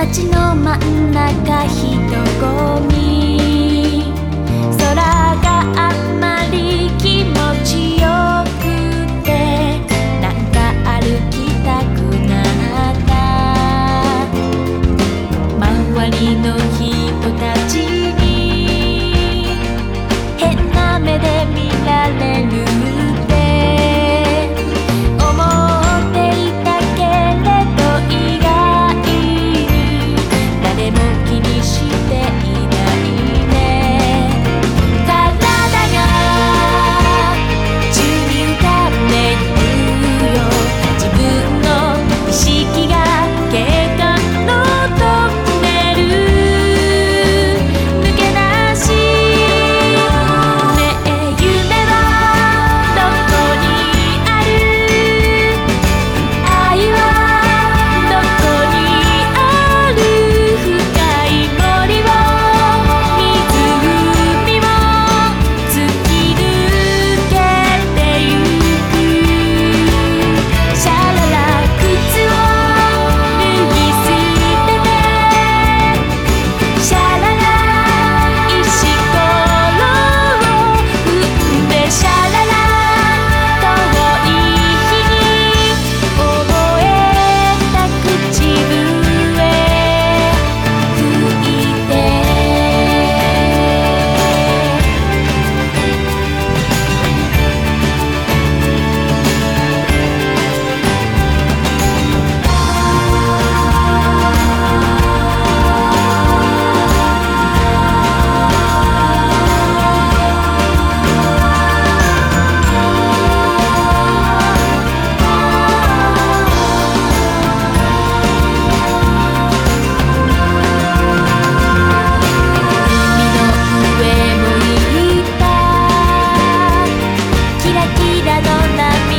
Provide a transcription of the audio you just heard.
街の真ん中人混み。空があんまり気持ちよくてなんか歩きたくなった。周りのの中